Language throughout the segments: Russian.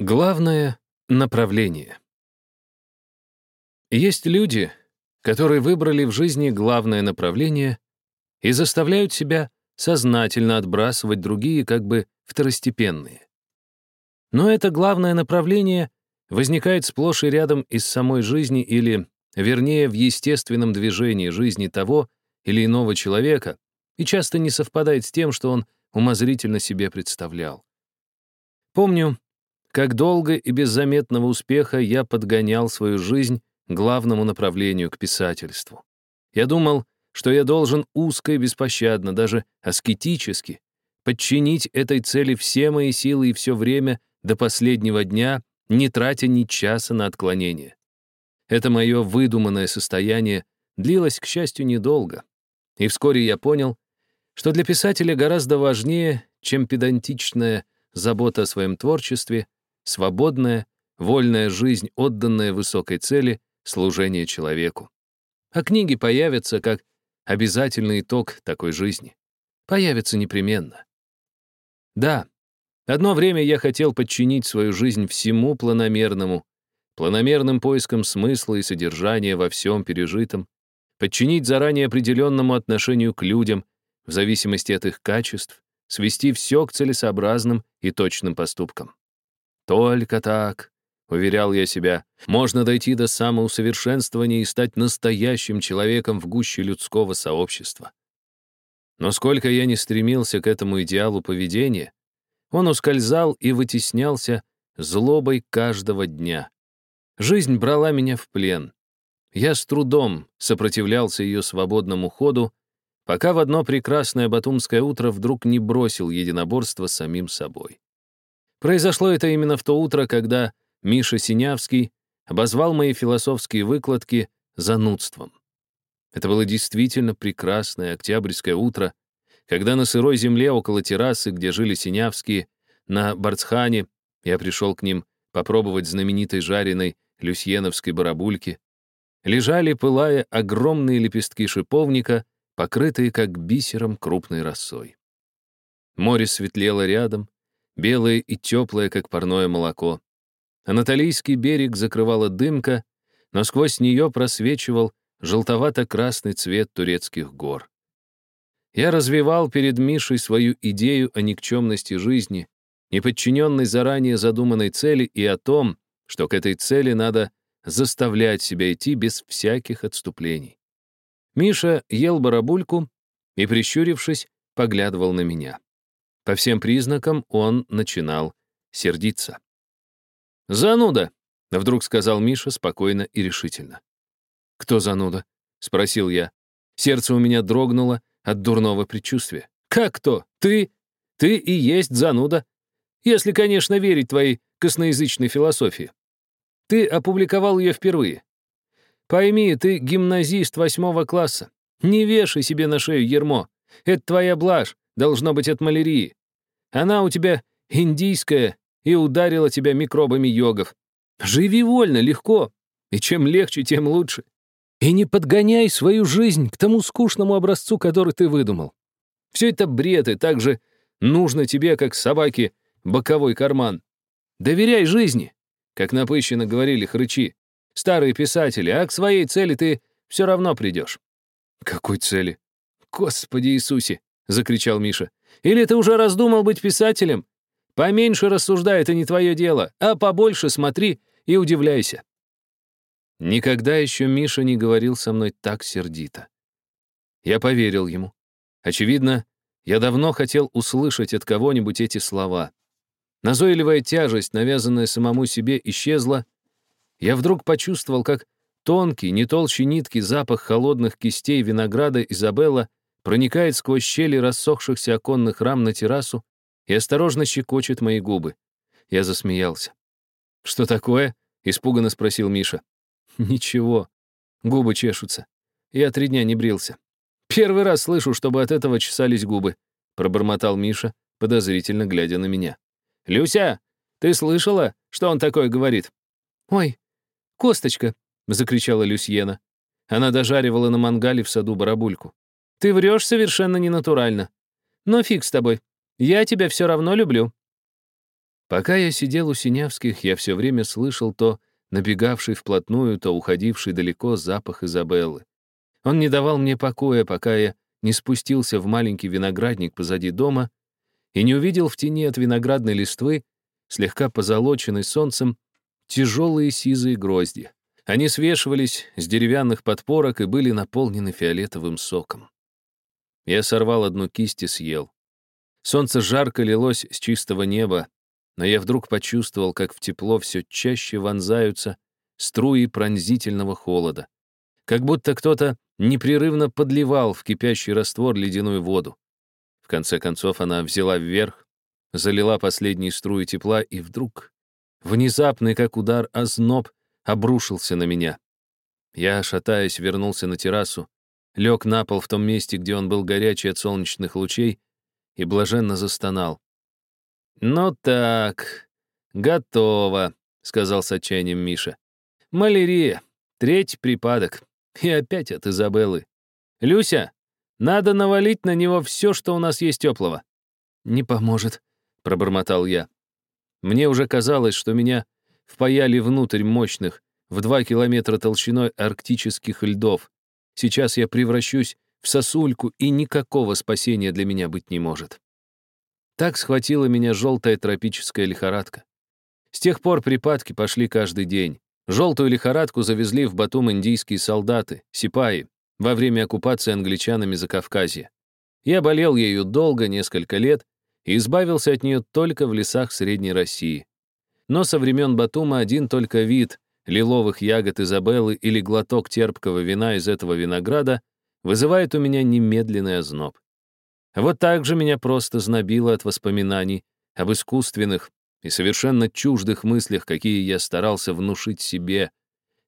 Главное — направление. Есть люди, которые выбрали в жизни главное направление и заставляют себя сознательно отбрасывать другие как бы второстепенные. Но это главное направление возникает сплошь и рядом из самой жизни или, вернее, в естественном движении жизни того или иного человека и часто не совпадает с тем, что он умозрительно себе представлял. Помню, как долго и без заметного успеха я подгонял свою жизнь главному направлению к писательству. Я думал, что я должен узко и беспощадно, даже аскетически, подчинить этой цели все мои силы и все время до последнего дня, не тратя ни часа на отклонение. Это мое выдуманное состояние длилось, к счастью, недолго. И вскоре я понял, что для писателя гораздо важнее, чем педантичная забота о своем творчестве, свободная, вольная жизнь, отданная высокой цели — служение человеку. А книги появятся как обязательный итог такой жизни. Появятся непременно. Да, одно время я хотел подчинить свою жизнь всему планомерному, планомерным поискам смысла и содержания во всем пережитом, подчинить заранее определенному отношению к людям в зависимости от их качеств, свести все к целесообразным и точным поступкам. Только так, уверял я себя, можно дойти до самоусовершенствования и стать настоящим человеком в гуще людского сообщества. Но сколько я не стремился к этому идеалу поведения, он ускользал и вытеснялся злобой каждого дня. Жизнь брала меня в плен. Я с трудом сопротивлялся ее свободному ходу, пока в одно прекрасное батумское утро вдруг не бросил единоборство самим собой. Произошло это именно в то утро, когда Миша Синявский обозвал мои философские выкладки занудством. Это было действительно прекрасное октябрьское утро, когда на сырой земле около террасы, где жили Синявские, на Барцхане, я пришел к ним попробовать знаменитой жареной люсьеновской барабульки, лежали, пылая, огромные лепестки шиповника, покрытые как бисером крупной росой. Море светлело рядом, белое и теплое, как парное молоко. Анатолийский берег закрывала дымка, но сквозь нее просвечивал желтовато-красный цвет турецких гор. Я развивал перед Мишей свою идею о никчемности жизни, неподчиненной заранее задуманной цели и о том, что к этой цели надо заставлять себя идти без всяких отступлений. Миша ел барабульку и, прищурившись, поглядывал на меня. По всем признакам он начинал сердиться. «Зануда!» — вдруг сказал Миша спокойно и решительно. «Кто зануда?» — спросил я. Сердце у меня дрогнуло от дурного предчувствия. «Как кто? Ты? Ты и есть зануда. Если, конечно, верить твоей косноязычной философии. Ты опубликовал ее впервые. Пойми, ты гимназист восьмого класса. Не вешай себе на шею ермо. Это твоя блажь, Должно быть от малярии. Она у тебя индийская и ударила тебя микробами йогов. Живи вольно, легко. И чем легче, тем лучше. И не подгоняй свою жизнь к тому скучному образцу, который ты выдумал. Все это бред, и так же нужно тебе, как собаке, боковой карман. Доверяй жизни, как напыщенно говорили хрычи. Старые писатели, а к своей цели ты все равно придешь. Какой цели? Господи Иисусе! — закричал Миша. «Или ты уже раздумал быть писателем? Поменьше рассуждай, это не твое дело, а побольше смотри и удивляйся». Никогда еще Миша не говорил со мной так сердито. Я поверил ему. Очевидно, я давно хотел услышать от кого-нибудь эти слова. Назойливая тяжесть, навязанная самому себе, исчезла. Я вдруг почувствовал, как тонкий, не толще нитки запах холодных кистей винограда Изабелла проникает сквозь щели рассохшихся оконных рам на террасу и осторожно щекочет мои губы. Я засмеялся. «Что такое?» — испуганно спросил Миша. «Ничего. Губы чешутся. Я три дня не брился. Первый раз слышу, чтобы от этого чесались губы», — пробормотал Миша, подозрительно глядя на меня. «Люся, ты слышала, что он такое говорит?» «Ой, косточка!» — закричала Люсьена. Она дожаривала на мангале в саду барабульку. Ты врешь совершенно ненатурально. Но фиг с тобой. Я тебя все равно люблю. Пока я сидел у Синявских, я все время слышал то набегавший вплотную, то уходивший далеко запах Изабеллы. Он не давал мне покоя, пока я не спустился в маленький виноградник позади дома и не увидел в тени от виноградной листвы, слегка позолоченной солнцем, тяжелые сизые грозди. Они свешивались с деревянных подпорок и были наполнены фиолетовым соком. Я сорвал одну кисть и съел. Солнце жарко лилось с чистого неба, но я вдруг почувствовал, как в тепло все чаще вонзаются струи пронзительного холода. Как будто кто-то непрерывно подливал в кипящий раствор ледяную воду. В конце концов она взяла вверх, залила последние струи тепла, и вдруг, внезапный, как удар, озноб обрушился на меня. Я, шатаясь, вернулся на террасу, лег на пол в том месте, где он был горячий от солнечных лучей, и блаженно застонал. «Ну так, готово», — сказал с отчаянием Миша. «Малярия, третий припадок, и опять от Изабеллы. Люся, надо навалить на него все, что у нас есть теплого». «Не поможет», — пробормотал я. Мне уже казалось, что меня впаяли внутрь мощных, в два километра толщиной арктических льдов. Сейчас я превращусь в сосульку, и никакого спасения для меня быть не может. Так схватила меня желтая тропическая лихорадка. С тех пор припадки пошли каждый день. Желтую лихорадку завезли в Батум индийские солдаты, сипаи, во время оккупации англичанами Закавказья. Я болел ею долго, несколько лет, и избавился от нее только в лесах Средней России. Но со времен Батума один только вид лиловых ягод Изабеллы или глоток терпкого вина из этого винограда вызывает у меня немедленный озноб. Вот так же меня просто знобило от воспоминаний об искусственных и совершенно чуждых мыслях, какие я старался внушить себе,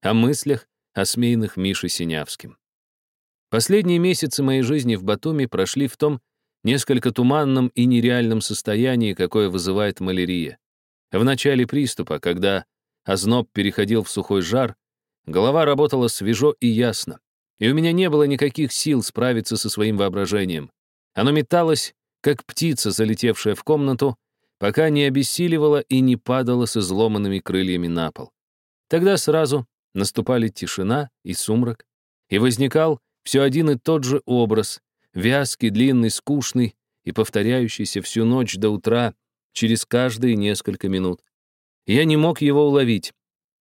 о мыслях, осмеянных Мишей Синявским. Последние месяцы моей жизни в Батуми прошли в том несколько туманном и нереальном состоянии, какое вызывает малярия. В начале приступа, когда озноб переходил в сухой жар, голова работала свежо и ясно, и у меня не было никаких сил справиться со своим воображением. Оно металось, как птица, залетевшая в комнату, пока не обессиливала и не падала с изломанными крыльями на пол. Тогда сразу наступали тишина и сумрак, и возникал все один и тот же образ, вязкий, длинный, скучный и повторяющийся всю ночь до утра через каждые несколько минут. Я не мог его уловить.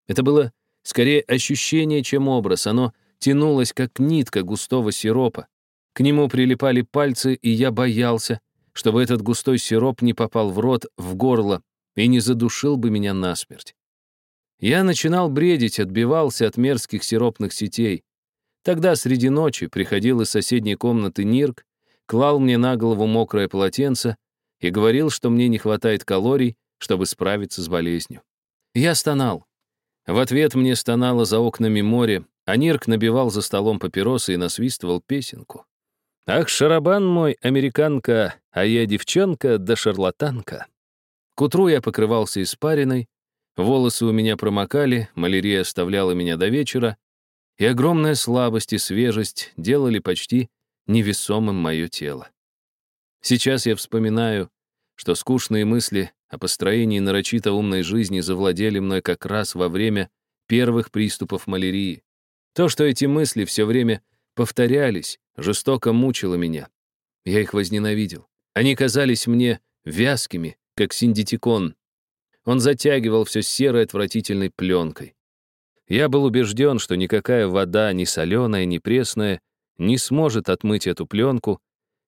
Это было скорее ощущение, чем образ. Оно тянулось, как нитка густого сиропа. К нему прилипали пальцы, и я боялся, чтобы этот густой сироп не попал в рот, в горло и не задушил бы меня насмерть. Я начинал бредить, отбивался от мерзких сиропных сетей. Тогда среди ночи приходил из соседней комнаты Нирк, клал мне на голову мокрое полотенце и говорил, что мне не хватает калорий, чтобы справиться с болезнью. Я стонал. В ответ мне стонало за окнами море, а Нирк набивал за столом папиросы и насвистывал песенку. Ах, шарабан мой, американка, а я девчонка да шарлатанка. К утру я покрывался испариной, волосы у меня промокали, малярия оставляла меня до вечера, и огромная слабость и свежесть делали почти невесомым мое тело. Сейчас я вспоминаю, что скучные мысли о построении нарочито умной жизни завладели мной как раз во время первых приступов малярии. То, что эти мысли все время повторялись, жестоко мучило меня. Я их возненавидел. Они казались мне вязкими, как синдитикон. Он затягивал все серой отвратительной пленкой. Я был убежден, что никакая вода, ни соленая, ни пресная, не сможет отмыть эту пленку,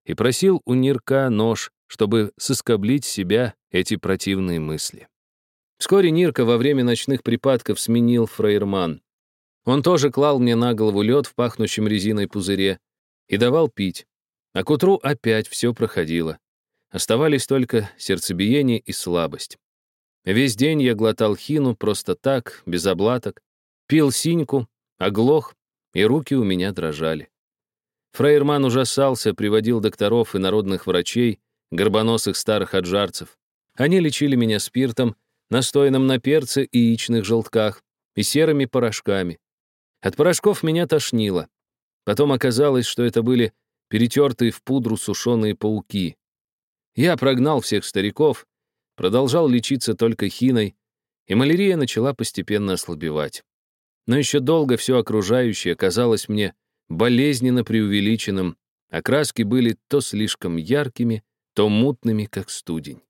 и просил у Нирка нож, чтобы соскоблить себя эти противные мысли. Вскоре Нирка во время ночных припадков сменил фрейерман. Он тоже клал мне на голову лед в пахнущем резиной пузыре и давал пить. А к утру опять все проходило. Оставались только сердцебиение и слабость. Весь день я глотал хину просто так, без облаток, пил синьку, оглох, и руки у меня дрожали. Фрейерман ужасался, приводил докторов и народных врачей, горбоносых старых аджарцев. Они лечили меня спиртом, настоянным на перце и яичных желтках, и серыми порошками. От порошков меня тошнило. Потом оказалось, что это были перетертые в пудру сушеные пауки. Я прогнал всех стариков, продолжал лечиться только хиной, и малярия начала постепенно ослабевать. Но еще долго все окружающее казалось мне болезненно преувеличенным, а краски были то слишком яркими, то мутными, как студень.